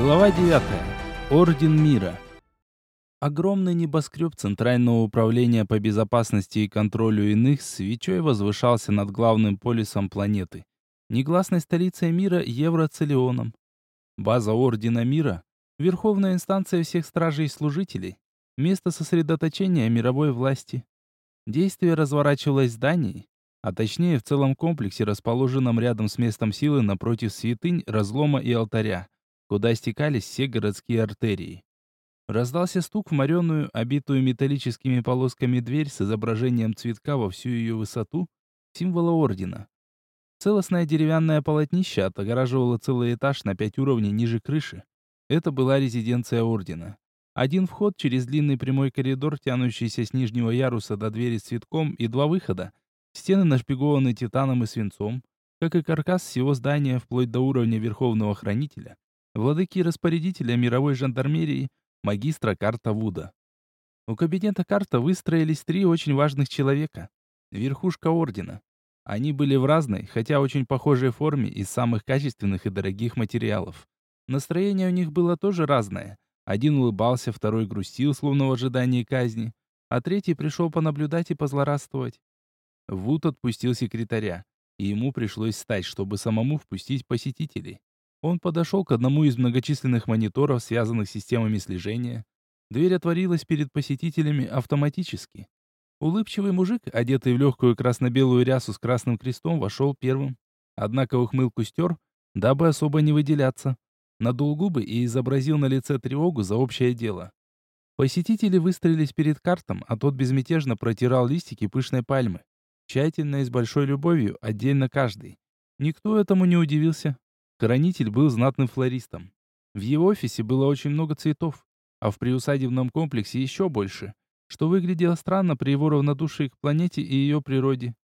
Глава 9. Орден мира. Огромный небоскреб Центрального управления по безопасности и контролю иных свечой возвышался над главным полисом планеты, негласной столицей мира Евроцелионом. База Ордена мира – верховная инстанция всех стражей и служителей, место сосредоточения мировой власти. Действие разворачивалось в здании, а точнее в целом комплексе, расположенном рядом с местом силы напротив святынь, разлома и алтаря, куда стекались все городские артерии. Раздался стук в мореную, обитую металлическими полосками дверь с изображением цветка во всю ее высоту, символа ордена. Целостное деревянное полотнище отгораживало целый этаж на пять уровней ниже крыши. Это была резиденция ордена. Один вход через длинный прямой коридор, тянущийся с нижнего яруса до двери с цветком, и два выхода. Стены нашпигованы титаном и свинцом, как и каркас всего здания вплоть до уровня Верховного Хранителя, владыки и распорядителя мировой жандармерии, магистра Карта Вуда. У кабинета Карта выстроились три очень важных человека. Верхушка ордена. Они были в разной, хотя очень похожей форме из самых качественных и дорогих материалов. Настроение у них было тоже разное. Один улыбался, второй грустил, словно в ожидании казни, а третий пришел понаблюдать и позлорадствовать. Вуд отпустил секретаря, и ему пришлось встать, чтобы самому впустить посетителей. Он подошел к одному из многочисленных мониторов, связанных с системами слежения. Дверь отворилась перед посетителями автоматически. Улыбчивый мужик, одетый в легкую красно-белую рясу с красным крестом, вошел первым. Однако ухмылку стер, дабы особо не выделяться надул губы и изобразил на лице тревогу за общее дело. Посетители выстроились перед картом, а тот безмятежно протирал листики пышной пальмы. Тщательно и с большой любовью, отдельно каждый. Никто этому не удивился. Хранитель был знатным флористом. В его офисе было очень много цветов, а в приусадебном комплексе еще больше, что выглядело странно при его равнодушии к планете и ее природе.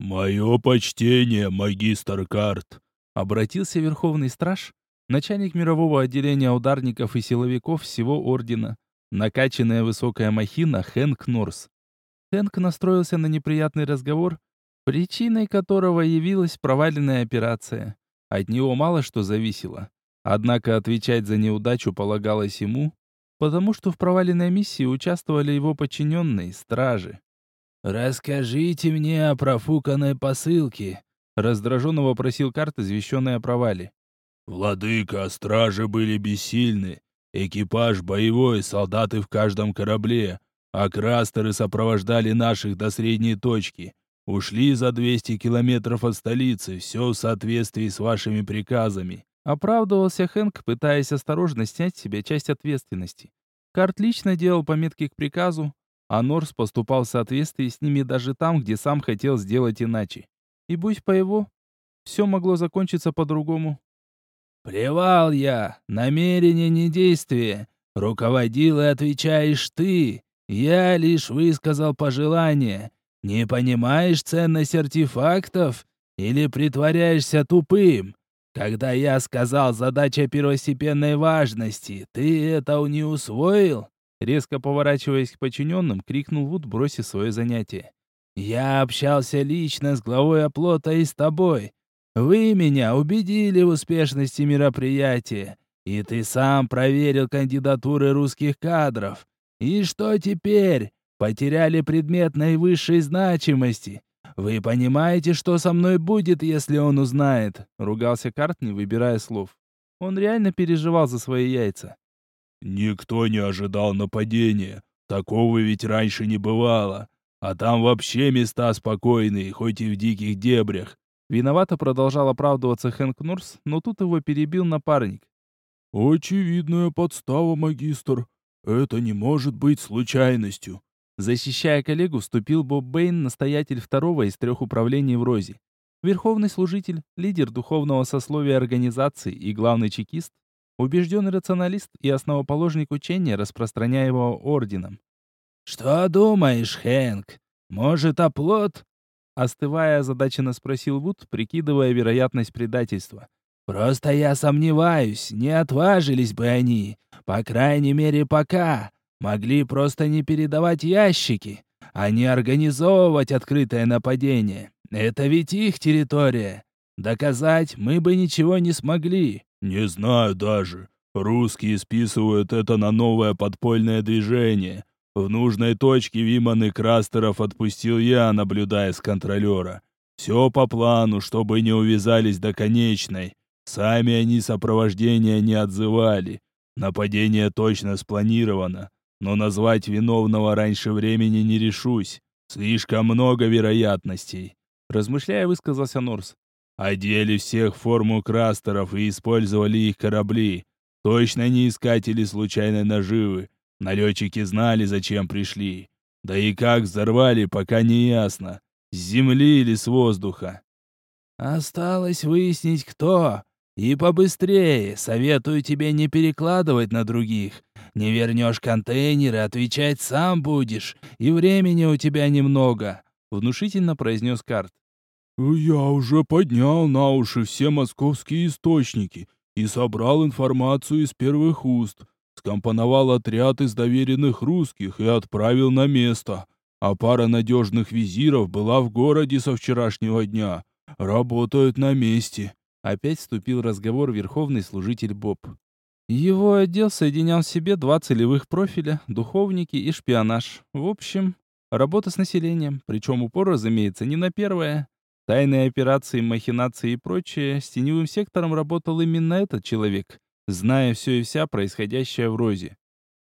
«Мое почтение, магистр Карт!» Обратился Верховный Страж, начальник мирового отделения ударников и силовиков всего ордена, накачанная высокая махина Хэнк Норс. Хэнк настроился на неприятный разговор, причиной которого явилась проваленная операция. От него мало что зависело. Однако отвечать за неудачу полагалось ему, потому что в проваленной миссии участвовали его подчиненные, стражи. «Расскажите мне о профуканной посылке», — раздраженно вопросил карт, извещенный о провале. Владыка, стражи были бессильны. Экипаж боевой, солдаты в каждом корабле. А крастеры сопровождали наших до средней точки. Ушли за 200 километров от столицы, все в соответствии с вашими приказами. Оправдывался Хэнк, пытаясь осторожно снять с себя часть ответственности. Карт лично делал пометки к приказу, а Норс поступал в соответствии с ними даже там, где сам хотел сделать иначе. И будь по его, все могло закончиться по-другому. «Плевал я, намерение не действие. Руководил и отвечаешь ты. Я лишь высказал пожелание. Не понимаешь ценность артефактов? Или притворяешься тупым? Когда я сказал задача первостепенной важности, ты это не усвоил?» Резко поворачиваясь к подчиненным, крикнул Вуд, бросив свое занятие. «Я общался лично с главой оплота и с тобой. Вы меня убедили в успешности мероприятия, и ты сам проверил кандидатуры русских кадров. И что теперь? Потеряли предмет наивысшей значимости. Вы понимаете, что со мной будет, если он узнает?» Ругался Карт, не выбирая слов. Он реально переживал за свои яйца. «Никто не ожидал нападения. Такого ведь раньше не бывало. А там вообще места спокойные, хоть и в диких дебрях. Виновато продолжал оправдываться Хэнк Норс, но тут его перебил напарник. «Очевидная подстава, магистр. Это не может быть случайностью». Защищая коллегу, вступил Боб Бэйн, настоятель второго из трех управлений в Розе. Верховный служитель, лидер духовного сословия организации и главный чекист, убежденный рационалист и основоположник учения, распространяемого орденом. «Что думаешь, Хэнк? Может, оплот Остывая, озадаченно спросил Вуд, прикидывая вероятность предательства. «Просто я сомневаюсь, не отважились бы они. По крайней мере, пока. Могли просто не передавать ящики, а не организовывать открытое нападение. Это ведь их территория. Доказать мы бы ничего не смогли». «Не знаю даже. Русские списывают это на новое подпольное движение. В нужной точке Виман Крастеров отпустил я, наблюдая с контролера. Все по плану, чтобы не увязались до конечной. Сами они сопровождения не отзывали. Нападение точно спланировано, но назвать виновного раньше времени не решусь. Слишком много вероятностей. Размышляя, высказался Норс. Одели всех форму крастеров и использовали их корабли. Точно не искатели случайной наживы. Налетчики знали, зачем пришли. Да и как взорвали, пока не ясно. С земли или с воздуха. Осталось выяснить, кто. И побыстрее. Советую тебе не перекладывать на других. Не вернешь контейнеры, отвечать сам будешь. И времени у тебя немного. Внушительно произнес Карт. «Я уже поднял на уши все московские источники и собрал информацию из первых уст, скомпоновал отряд из доверенных русских и отправил на место. А пара надежных визиров была в городе со вчерашнего дня. Работают на месте. Опять вступил разговор верховный служитель Боб. Его отдел соединял в себе два целевых профиля, духовники и шпионаж. В общем, работа с населением, причем упор, разумеется, не на первое. Тайные операции, махинации и прочее, с теневым сектором работал именно этот человек, зная все и вся происходящее в Розе.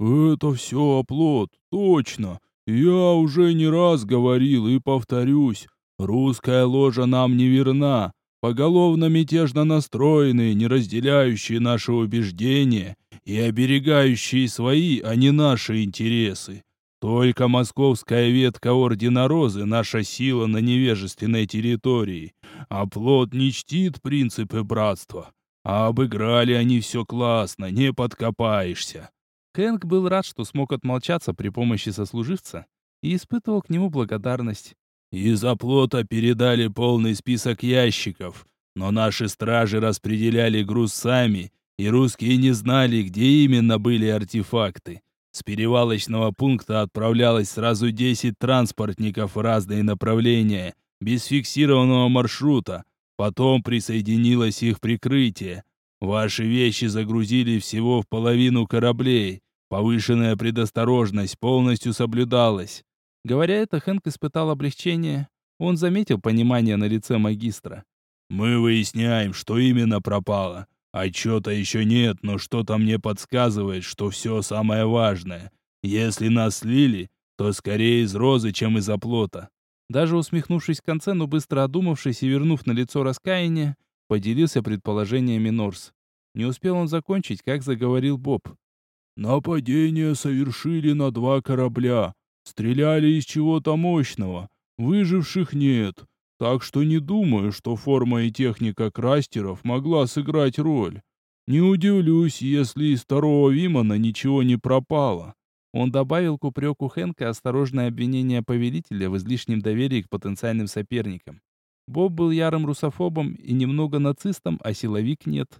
«Это все оплот, точно. Я уже не раз говорил и повторюсь. Русская ложа нам не верна. Поголовно мятежно настроенные, не разделяющие наши убеждения и оберегающие свои, а не наши интересы. Только московская ветка Ордена Розы — наша сила на невежественной территории, а плод не чтит принципы братства. А обыграли они все классно, не подкопаешься. Кэнг был рад, что смог отмолчаться при помощи сослуживца и испытывал к нему благодарность. Из оплота передали полный список ящиков, но наши стражи распределяли груз сами, и русские не знали, где именно были артефакты. С перевалочного пункта отправлялось сразу 10 транспортников в разные направления, без фиксированного маршрута. Потом присоединилось их прикрытие. Ваши вещи загрузили всего в половину кораблей. Повышенная предосторожность полностью соблюдалась. Говоря это, Хэнк испытал облегчение. Он заметил понимание на лице магистра. «Мы выясняем, что именно пропало. Отчета еще нет, но что-то мне подсказывает, что все самое важное. Если нас слили, то скорее из розы, чем из оплота». Даже усмехнувшись в конце, но быстро одумавшись и вернув на лицо раскаяние, поделился предположениями Норс. Не успел он закончить, как заговорил Боб. «Нападение совершили на два корабля. Стреляли из чего-то мощного. Выживших нет. Так что не думаю, что форма и техника крастеров могла сыграть роль. Не удивлюсь, если из второго Вимана ничего не пропало. Он добавил к упреку Хэнка осторожное обвинение повелителя в излишнем доверии к потенциальным соперникам. Боб был ярым русофобом и немного нацистом, а силовик нет.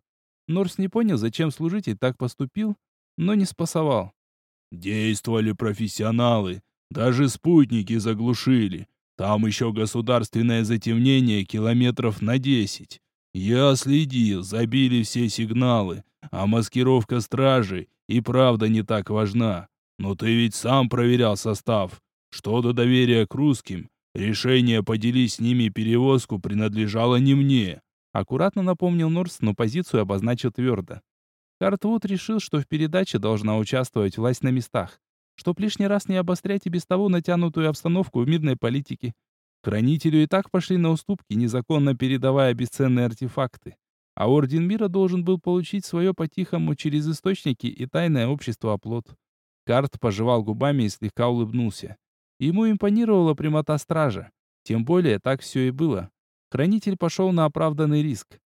Норс не понял, зачем служитель так поступил, но не спасовал. «Действовали профессионалы, даже спутники заглушили. Там еще государственное затемнение километров на десять. Я следил, забили все сигналы, а маскировка стражи и правда не так важна. Но ты ведь сам проверял состав. Что до доверия к русским, решение поделить с ними перевозку принадлежало не мне. Аккуратно напомнил Норс, но позицию обозначил твердо. Картвуд решил, что в передаче должна участвовать власть на местах чтоб лишний раз не обострять и без того натянутую обстановку в мирной политике. Хранителю и так пошли на уступки, незаконно передавая бесценные артефакты. А Орден Мира должен был получить свое по-тихому через источники и тайное общество оплот. Карт пожевал губами и слегка улыбнулся. Ему импонировала прямота стража. Тем более так все и было. Хранитель пошел на оправданный риск.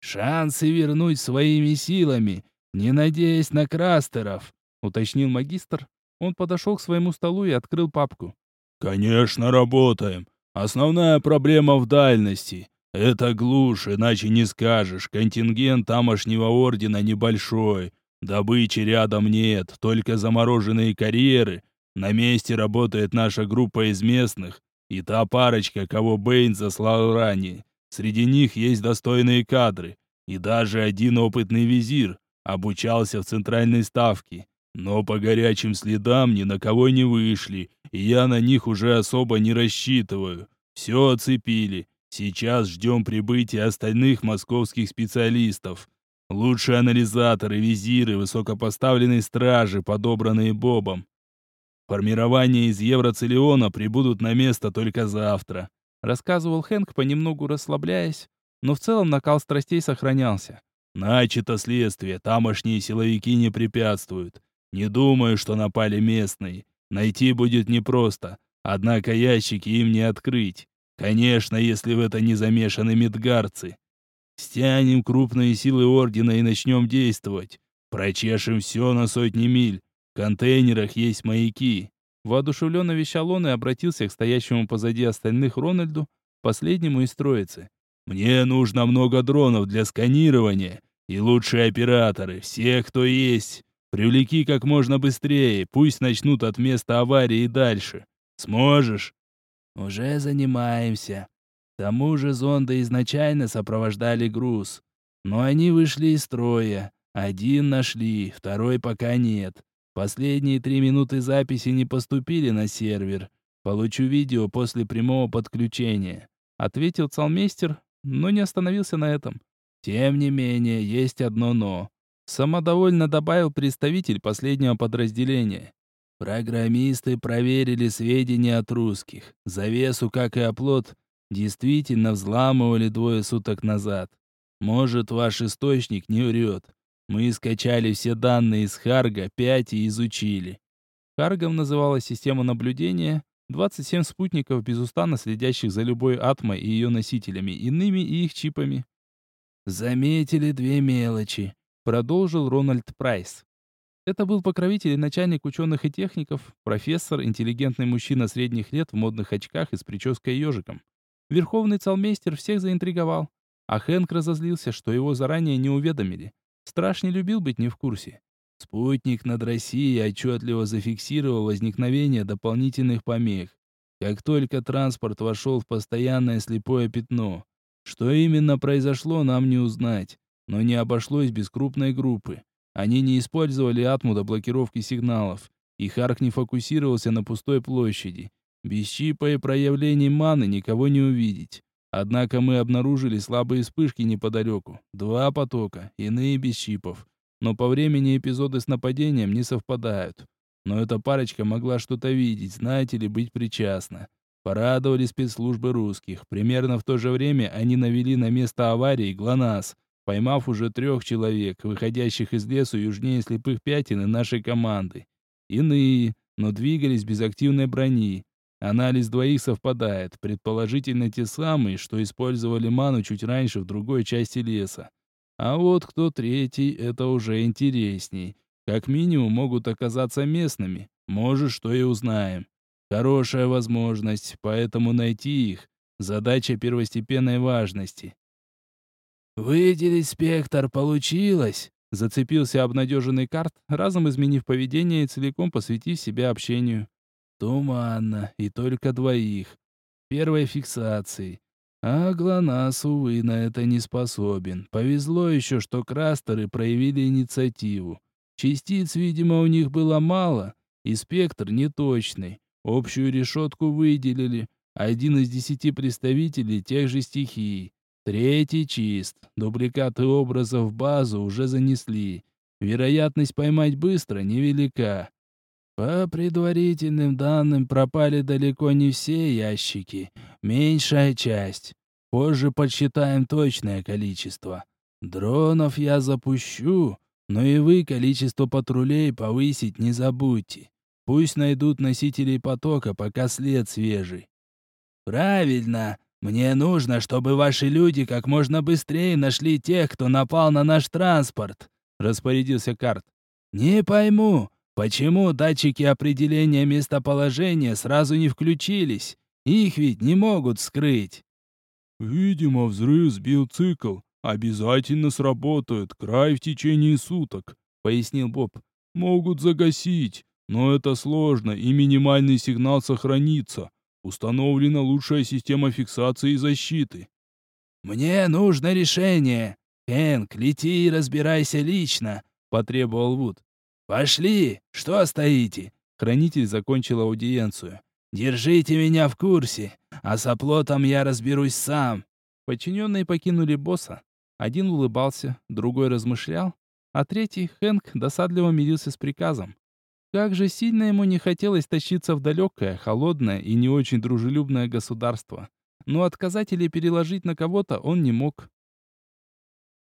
«Шансы вернуть своими силами, не надеясь на крастеров», — уточнил магистр, он подошел к своему столу и открыл папку. «Конечно, работаем. Основная проблема в дальности. Это глушь, иначе не скажешь. Контингент тамошнего ордена небольшой. Добычи рядом нет, только замороженные карьеры. На месте работает наша группа из местных. И та парочка, кого Бэйн заслал ранее. Среди них есть достойные кадры. И даже один опытный визир. Обучался в центральной ставке. Но по горячим следам ни на кого не вышли, и я на них уже особо не рассчитываю. Все оцепили. Сейчас ждем прибытия остальных московских специалистов. Лучшие анализаторы, визиры, высокопоставленные стражи, подобранные Бобом. Формирование из Евроцелиона прибудут на место только завтра. Рассказывал Хэнк, понемногу расслабляясь, но в целом накал страстей сохранялся. Начато следствие, тамошние силовики не препятствуют. Не думаю, что напали местные. Найти будет непросто. Однако ящики им не открыть. Конечно, если в это не замешаны медгарцы. Стянем крупные силы Ордена и начнем действовать. Прочешем все на сотни миль. В контейнерах есть маяки. Воодушевленно вещал он и обратился к стоящему позади остальных Рональду, последнему из троицы. «Мне нужно много дронов для сканирования и лучшие операторы, все, кто есть. Привлеки как можно быстрее, пусть начнут от места аварии и дальше. Сможешь?» «Уже занимаемся. К тому же зонды изначально сопровождали груз. Но они вышли из строя. Один нашли, второй пока нет. Последние три минуты записи не поступили на сервер. Получу видео после прямого подключения», — ответил цалмейстер, но не остановился на этом. «Тем не менее, есть одно «но». Самодовольно добавил представитель последнего подразделения. Программисты проверили сведения от русских. Завесу, как и оплот, действительно взламывали двое суток назад. Может, ваш источник не врет. Мы скачали все данные из Харга 5 и изучили. Харгом называлась система наблюдения, 27 спутников, безустанно следящих за любой атмой и ее носителями, иными и их чипами. Заметили две мелочи продолжил Рональд Прайс. Это был покровитель и начальник ученых и техников, профессор, интеллигентный мужчина средних лет в модных очках и с прической ежиком. Верховный цалмейстер всех заинтриговал, а Хэнк разозлился, что его заранее не уведомили. Страш не любил быть не в курсе. Спутник над Россией отчетливо зафиксировал возникновение дополнительных помех. Как только транспорт вошел в постоянное слепое пятно. Что именно произошло, нам не узнать. Но не обошлось без крупной группы. Они не использовали атму до блокировки сигналов. И Харк не фокусировался на пустой площади. Без чипа и проявлений маны никого не увидеть. Однако мы обнаружили слабые вспышки неподалеку. Два потока, иные без чипов. Но по времени эпизоды с нападением не совпадают. Но эта парочка могла что-то видеть, знать или быть причастна. Порадовали спецслужбы русских. Примерно в то же время они навели на место аварии ГЛОНАСС, поймав уже трех человек, выходящих из лесу южнее слепых пятен и нашей команды. Иные, но двигались без активной брони. Анализ двоих совпадает, предположительно те самые, что использовали ману чуть раньше в другой части леса. А вот кто третий, это уже интересней. Как минимум могут оказаться местными, может, что и узнаем. Хорошая возможность, поэтому найти их — задача первостепенной важности. «Выделить спектр получилось!» Зацепился обнадеженный карт, разом изменив поведение и целиком посвятив себя общению. Туманно, и только двоих. Первой фиксации. А ГЛОНАСС, увы, на это не способен. Повезло еще, что крастеры проявили инициативу. Частиц, видимо, у них было мало, и спектр неточный. Общую решетку выделили. Один из десяти представителей тех же стихий. Третий чист. Дубликаты образов в базу уже занесли. Вероятность поймать быстро невелика. По предварительным данным пропали далеко не все ящики. Меньшая часть. Позже подсчитаем точное количество. Дронов я запущу, но и вы количество патрулей повысить не забудьте. Пусть найдут носителей потока, пока след свежий. Правильно. Мне нужно, чтобы ваши люди как можно быстрее нашли тех, кто напал на наш транспорт», — распорядился Карт. «Не пойму, почему датчики определения местоположения сразу не включились? Их ведь не могут скрыть». «Видимо, взрыв сбил цикл. Обязательно сработает. Край в течение суток», — пояснил Боб. «Могут загасить, но это сложно, и минимальный сигнал сохранится. Установлена лучшая система фиксации и защиты. Мне нужно решение. Энк, лети и разбирайся лично, — потребовал Вуд. «Пошли! Что стоите?» Хранитель закончил аудиенцию. «Держите меня в курсе, а с оплотом я разберусь сам». Подчиненные покинули босса. Один улыбался, другой размышлял, а третий, Хэнк, досадливо мирился с приказом. Как же сильно ему не хотелось тащиться в далекое, холодное и не очень дружелюбное государство. Но отказать или переложить на кого-то он не мог.